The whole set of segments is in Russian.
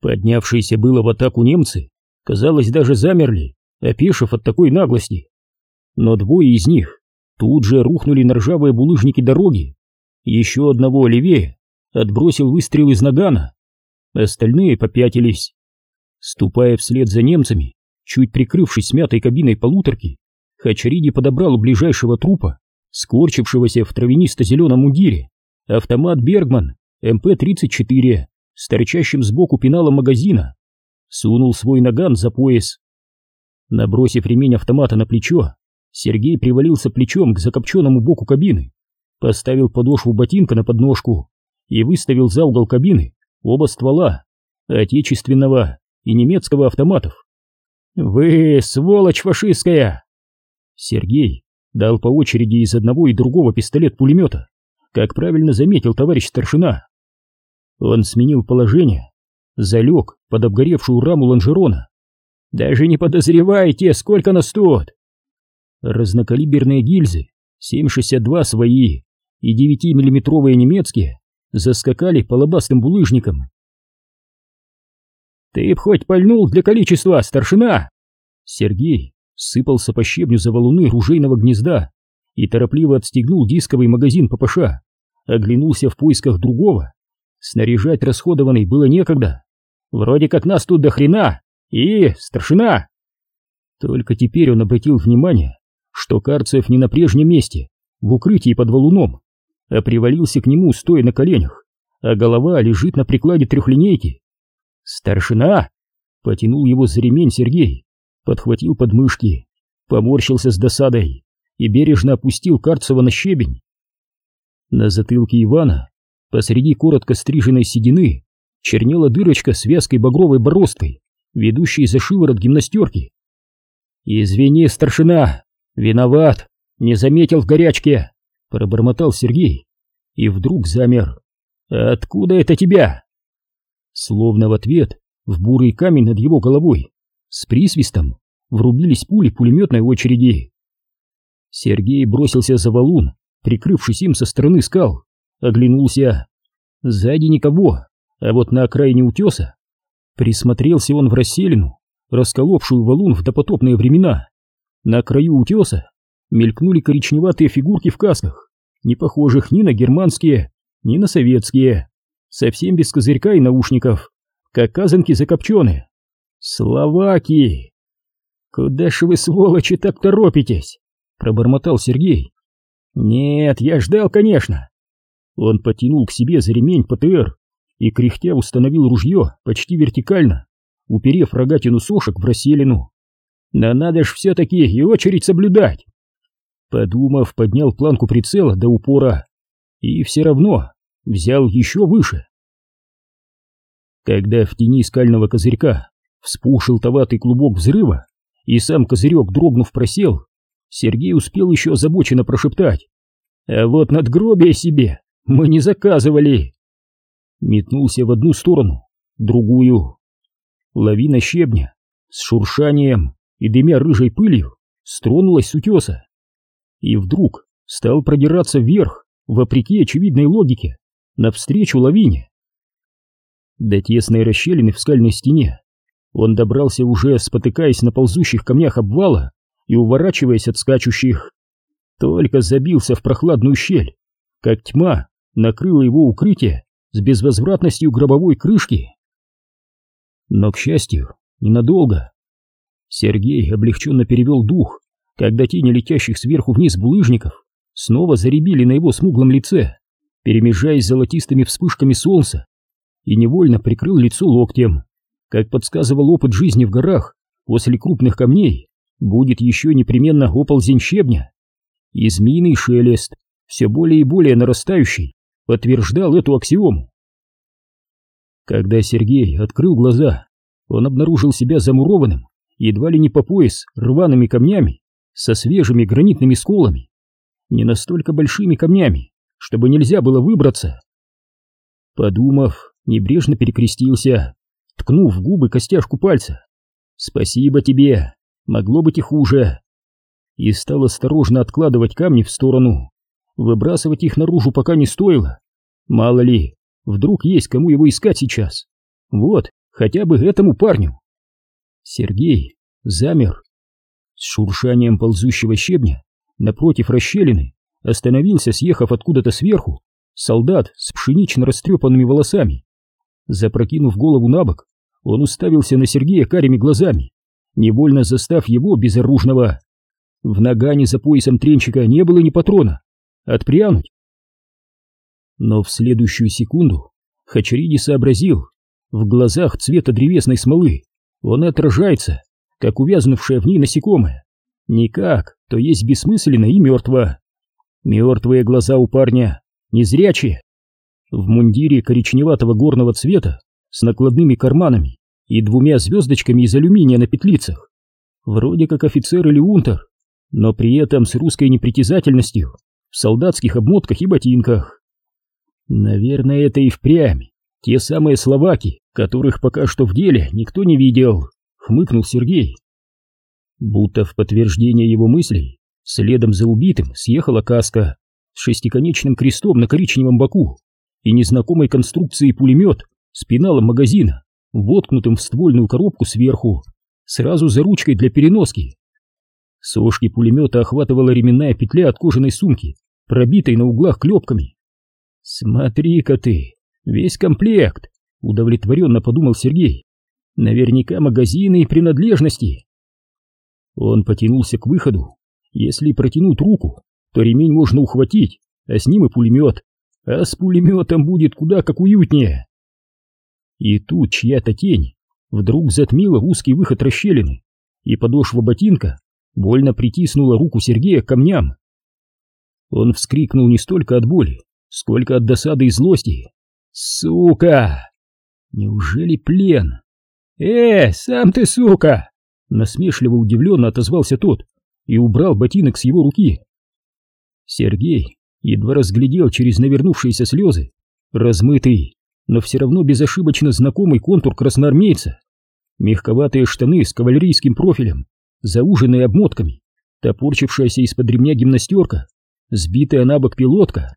Поднявшиеся было в атаку немцы, казалось, даже замерли, опешив от такой наглости. Но двое из них тут же рухнули на ржавые булыжники дороги. Еще одного левее отбросил выстрел из нагана. Остальные попятились. Ступая вслед за немцами, чуть прикрывшись смятой кабиной полуторки, Хачариди подобрал у ближайшего трупа, скорчившегося в травянисто-зеленом мундире, автомат «Бергман» МП-34 с торчащим сбоку пеналом магазина, сунул свой наган за пояс. Набросив ремень автомата на плечо, Сергей привалился плечом к закопченному боку кабины, поставил подошву ботинка на подножку и выставил за угол кабины оба ствола, отечественного и немецкого автоматов. «Вы, сволочь фашистская!» Сергей дал по очереди из одного и другого пистолет-пулемета, как правильно заметил товарищ старшина. Он сменил положение, залег под обгоревшую раму лонжерона. «Даже не подозревайте, сколько нас тут!» Разнокалиберные гильзы, 7,62 свои и 9-миллиметровые немецкие, заскакали по лобастым булыжникам. «Ты б хоть пальнул для количества, старшина!» Сергей сыпался по щебню за валуны ружейного гнезда и торопливо отстегнул дисковый магазин ППШ, оглянулся в поисках другого. Снаряжать расходованный было некогда. Вроде как нас тут до хрена. И, старшина! Только теперь он обратил внимание, что Карцев не на прежнем месте, в укрытии под валуном, а привалился к нему, стоя на коленях, а голова лежит на прикладе трехлинейки. «Старшина!» — потянул его за ремень Сергей, подхватил подмышки, поморщился с досадой и бережно опустил Карцева на щебень. На затылке Ивана Посреди коротко стриженной седины чернела дырочка с вязкой багровой бороздкой, ведущей за шиворот гимнастерки. «Извини, старшина, виноват, не заметил в горячке», — пробормотал Сергей и вдруг замер. «Откуда это тебя?» Словно в ответ в бурый камень над его головой с присвистом врубились пули пулеметной очереди. Сергей бросился за валун, прикрывшись им со стороны скал оглянулся. Сзади никого, а вот на окраине утеса присмотрелся он в расселину, расколовшую валун в допотопные времена. На краю утеса мелькнули коричневатые фигурки в касках, не похожих ни на германские, ни на советские, совсем без козырька и наушников, как казанки закопченые. Словаки! Куда ж вы, сволочи, так торопитесь? Пробормотал Сергей. Нет, я ждал, конечно. Он потянул к себе за ремень ПТР и кряхтя установил ружье почти вертикально, уперев рогатину сошек в расселину. Но надо ж все-таки и очередь соблюдать. Подумав, поднял планку прицела до упора и все равно взял еще выше. Когда в тени скального козырька вспухшил желтоватый клубок взрыва и сам козырек, дрогнув, просел, Сергей успел еще озабоченно прошептать. «А вот надгробие себе мы не заказывали. Метнулся в одну сторону, другую. Лавина щебня с шуршанием и дымя рыжей пылью стронулась с утеса. И вдруг стал продираться вверх, вопреки очевидной логике, навстречу лавине. До тесной расщелины в скальной стене он добрался уже, спотыкаясь на ползущих камнях обвала и уворачиваясь от скачущих. Только забился в прохладную щель, как тьма накрыло его укрытие с безвозвратностью гробовой крышки. Но, к счастью, ненадолго. Сергей облегченно перевел дух, когда тени летящих сверху вниз булыжников снова заребили на его смуглом лице, перемежаясь золотистыми вспышками солнца, и невольно прикрыл лицо локтем. Как подсказывал опыт жизни в горах, после крупных камней будет еще непременно оползень щебня и змеиный шелест, все более и более нарастающий, подтверждал эту аксиому. Когда Сергей открыл глаза, он обнаружил себя замурованным, едва ли не по пояс, рваными камнями, со свежими гранитными сколами, не настолько большими камнями, чтобы нельзя было выбраться. Подумав, небрежно перекрестился, ткнув в губы костяшку пальца. «Спасибо тебе, могло быть и хуже», и стал осторожно откладывать камни в сторону, Выбрасывать их наружу пока не стоило. Мало ли, вдруг есть кому его искать сейчас. Вот, хотя бы этому парню. Сергей замер. С шуршанием ползущего щебня напротив расщелины остановился, съехав откуда-то сверху, солдат с пшенично растрепанными волосами. Запрокинув голову на бок, он уставился на Сергея карими глазами, невольно застав его безоружного. В нагане за поясом тренчика не было ни патрона. Отпрянуть. Но в следующую секунду Хачариди сообразил, в глазах цвета древесной смолы он отражается, как увязнувшее в ней насекомое. Никак, то есть бессмысленно и мертво. Мертвые глаза у парня, незрячие. В мундире коричневатого горного цвета, с накладными карманами и двумя звездочками из алюминия на петлицах. Вроде как офицер или унтер, но при этом с русской непритязательностью, в солдатских обмотках и ботинках. Наверное, это и впрямь те самые словаки, которых пока что в деле никто не видел, хмыкнул Сергей. Будто в подтверждение его мыслей, следом за убитым съехала каска с шестиконечным крестом на коричневом боку и незнакомой конструкции пулемет с пеналом магазина, воткнутым в ствольную коробку сверху, сразу за ручкой для переноски. Сошки пулемета охватывала ременная петля от кожаной сумки, пробитой на углах клепками. «Смотри-ка ты, весь комплект!» — удовлетворенно подумал Сергей. «Наверняка магазины и принадлежности». Он потянулся к выходу. Если протянуть руку, то ремень можно ухватить, а с ним и пулемет. А с пулеметом будет куда как уютнее. И тут чья-то тень вдруг затмила узкий выход расщелины, и подошва ботинка больно притиснула руку Сергея к камням. Он вскрикнул не столько от боли, сколько от досады и злости. «Сука! Неужели плен?» «Э, сам ты сука!» Насмешливо удивленно отозвался тот и убрал ботинок с его руки. Сергей едва разглядел через навернувшиеся слезы размытый, но все равно безошибочно знакомый контур красноармейца. Мягковатые штаны с кавалерийским профилем, зауженные обмотками, топорчившаяся из-под ремня гимнастерка, сбитая на бок пилотка.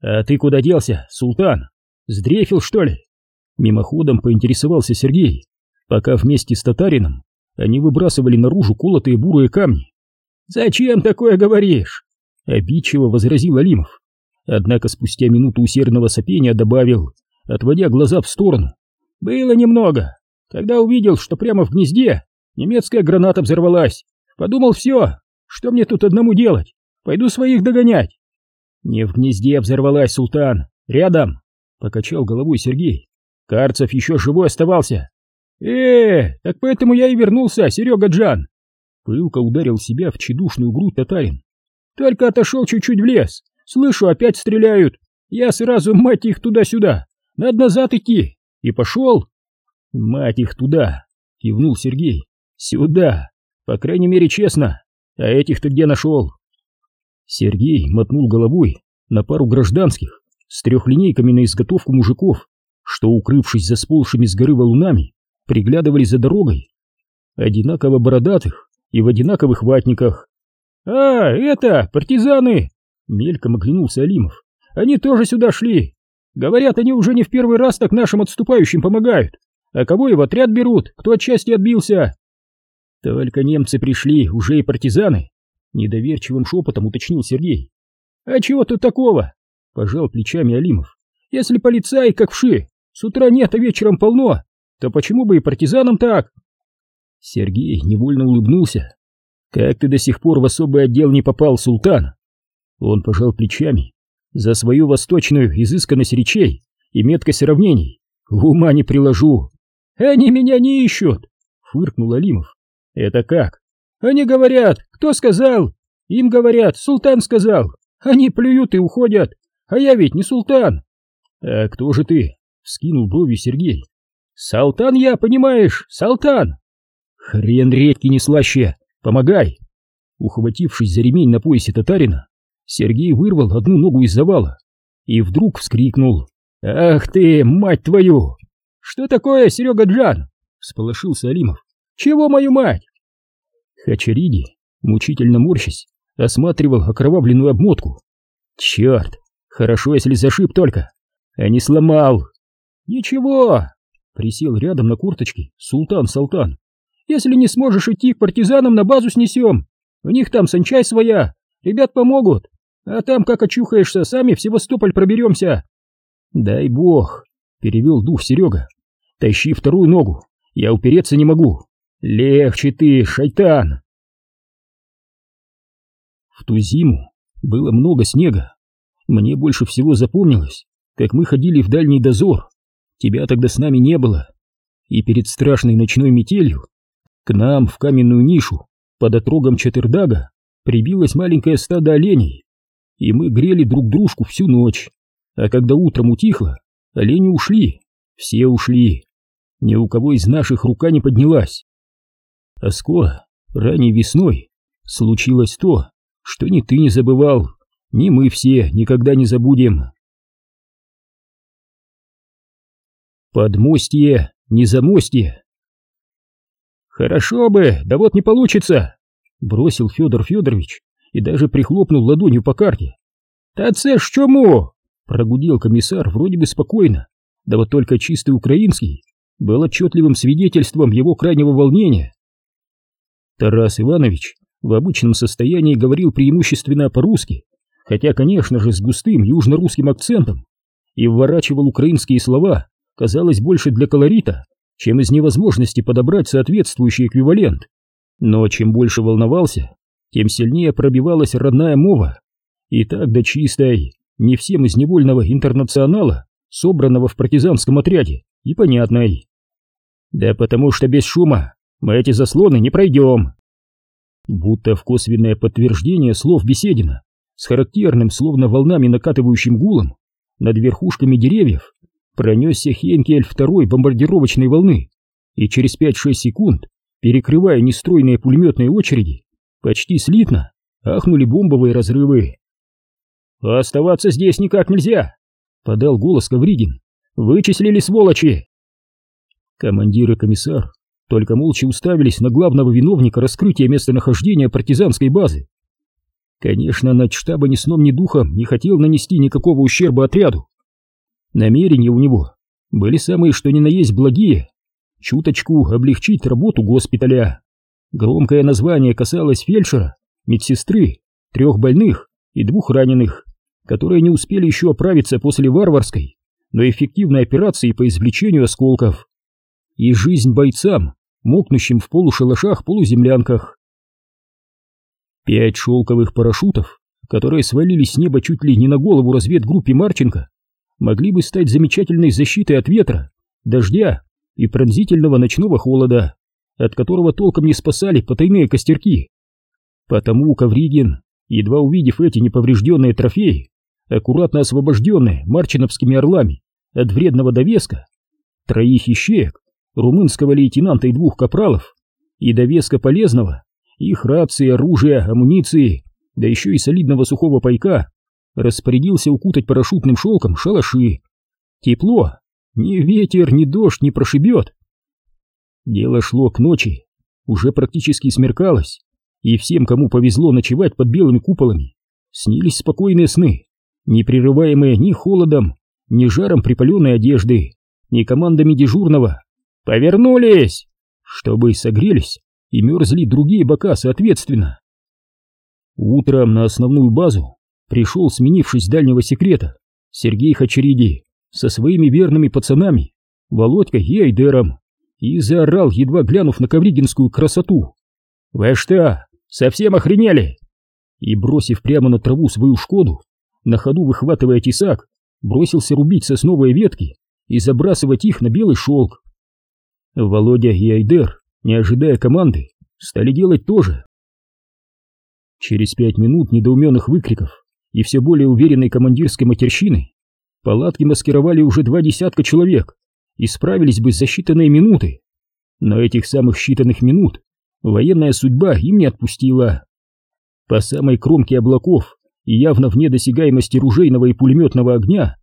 «А ты куда делся, султан? Сдрефил, что ли?» Мимоходом поинтересовался Сергей, пока вместе с татарином они выбрасывали наружу колотые бурые камни. «Зачем такое говоришь?» — обидчиво возразил Алимов. Однако спустя минуту усердного сопения добавил, отводя глаза в сторону. «Было немного. Когда увидел, что прямо в гнезде немецкая граната взорвалась, подумал, все, что мне тут одному делать? Пойду своих догонять». «Не в гнезде взорвалась, султан, рядом», — покачал головой Сергей. «Карцев еще живой оставался». «Э, так поэтому я и вернулся, Серега Джан!» Пылко ударил себя в чедушную грудь татарин. «Только отошел чуть-чуть в лес, Слышу, опять стреляют. Я сразу, мать их, туда-сюда. Надо назад идти. И пошел. Мать их туда, кивнул Сергей. Сюда. По крайней мере, честно. А этих ты где нашел? Сергей мотнул головой на пару гражданских с трехлинейками на изготовку мужиков, что, укрывшись за сползшими с горы валунами, приглядывали за дорогой. Одинаково бородатых и в одинаковых ватниках. «А, это, партизаны!» Мельком оглянулся Алимов. Они тоже сюда шли. Говорят, они уже не в первый раз так нашим отступающим помогают. А кого в отряд берут, кто от части отбился? Только немцы пришли, уже и партизаны. Недоверчивым шепотом уточнил Сергей. А чего тут такого? Пожал плечами Алимов. Если полицаи как вши, с утра нет, а вечером полно, то почему бы и партизанам так? Сергей невольно улыбнулся. Как ты до сих пор в особый отдел не попал, султан? Он пожал плечами. За свою восточную изысканность речей и меткость сравнений ума не приложу. Они меня не ищут, фыркнул Алимов. Это как? Они говорят, кто сказал? Им говорят, султан сказал. Они плюют и уходят. А я ведь не султан. А кто же ты? Скинул брови Сергей. Салтан я, понимаешь, салтан. Хрен редкий не слаще. Помогай. Ухватившись за ремень на поясе татарина, Сергей вырвал одну ногу из завала и вдруг вскрикнул. «Ах ты, мать твою!» «Что такое, Серега Джан?» — всполошился Алимов. «Чего мою мать?» Хачариди, мучительно морщась, осматривал окровавленную обмотку. «Черт! Хорошо, если зашиб только, а не сломал!» Ничего, присел рядом на курточке Султан Салтан. Если не сможешь идти к партизанам, на базу снесем. У них там санчай своя, ребят помогут. А там, как очухаешься, сами в Севастополь проберемся. Дай бог, перевел дух Серега. Тащи вторую ногу, я упереться не могу. Легче ты, шайтан. В ту зиму было много снега. Мне больше всего запомнилось, как мы ходили в дальний дозор. Тебя тогда с нами не было. И перед страшной ночной метелью к нам в каменную нишу под отрогом Четырдага прибилось маленькое стадо оленей, и мы грели друг дружку всю ночь. А когда утром утихло, олени ушли, все ушли. Ни у кого из наших рука не поднялась. А скоро, ранней весной, случилось то, что ни ты не забывал, ни мы все никогда не забудем. Подмостье, не замостье. Хорошо бы, да вот не получится, бросил Федор Федорович и даже прихлопнул ладонью по карте. Та це ж чому? Прогудел комиссар вроде бы спокойно, да вот только чистый украинский был отчетливым свидетельством его крайнего волнения. Тарас Иванович в обычном состоянии говорил преимущественно по-русски, хотя, конечно же, с густым южно-русским акцентом, и вворачивал украинские слова, казалось, больше для колорита, чем из невозможности подобрать соответствующий эквивалент. Но чем больше волновался, тем сильнее пробивалась родная мова, и так до чистой, не всем из невольного интернационала, собранного в партизанском отряде, и понятной. Да потому что без шума мы эти заслоны не пройдем. Будто в косвенное подтверждение слов Беседина, с характерным, словно волнами накатывающим гулом, над верхушками деревьев пронесся Хенкель второй бомбардировочной волны, и через 5-6 секунд, перекрывая нестройные пулеметные очереди, почти слитно ахнули бомбовые разрывы. «Оставаться здесь никак нельзя!» — подал голос Ковригин. «Вычислили сволочи!» Командир и комиссар только молча уставились на главного виновника раскрытия местонахождения партизанской базы. Конечно, начштаба ни сном, ни духом не хотел нанести никакого ущерба отряду. Намерения у него были самые что ни на есть благие, чуточку облегчить работу госпиталя. Громкое название касалось фельдшера, медсестры, трех больных и двух раненых, которые не успели еще оправиться после варварской, но эффективной операции по извлечению осколков. И жизнь бойцам, мокнущим в полушалашах-полуземлянках. Пять шелковых парашютов, которые свалились с неба чуть ли не на голову разведгруппе Марченко, могли бы стать замечательной защитой от ветра, дождя и пронзительного ночного холода, от которого толком не спасали потайные костерки. Потому Ковригин, едва увидев эти неповрежденные трофеи, аккуратно освобожденные марчиновскими орлами от вредного довеска, троих ищеек, румынского лейтенанта и двух капралов, и довеска полезного, их рации, оружия, амуниции, да еще и солидного сухого пайка, распорядился укутать парашютным шелком шалаши. Тепло, ни ветер, ни дождь не прошибет. Дело шло к ночи, уже практически смеркалось, и всем, кому повезло ночевать под белыми куполами, снились спокойные сны, не прерываемые ни холодом, ни жаром припаленной одежды, ни командами дежурного, Повернулись! Чтобы согрелись и мерзли другие бока соответственно. Утром на основную базу пришел, сменившись дальнего секрета, Сергей Хачериди со своими верными пацанами, Володькой и Айдером, и заорал, едва глянув на ковригинскую красоту. «Вы что, совсем охренели?» И, бросив прямо на траву свою шкоду, на ходу выхватывая тесак, бросился рубить сосновые ветки и забрасывать их на белый шелк. Володя и Айдер, не ожидая команды, стали делать то же. Через пять минут недоуменных выкриков и все более уверенной командирской матерщины палатки маскировали уже два десятка человек и справились бы за считанные минуты. Но этих самых считанных минут военная судьба им не отпустила. По самой кромке облаков и явно вне досягаемости ружейного и пулеметного огня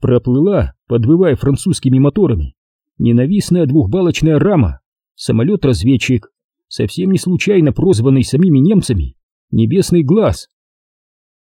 проплыла, подвывая французскими моторами, ненавистная двухбалочная рама, самолет-разведчик, совсем не случайно прозванный самими немцами «Небесный глаз».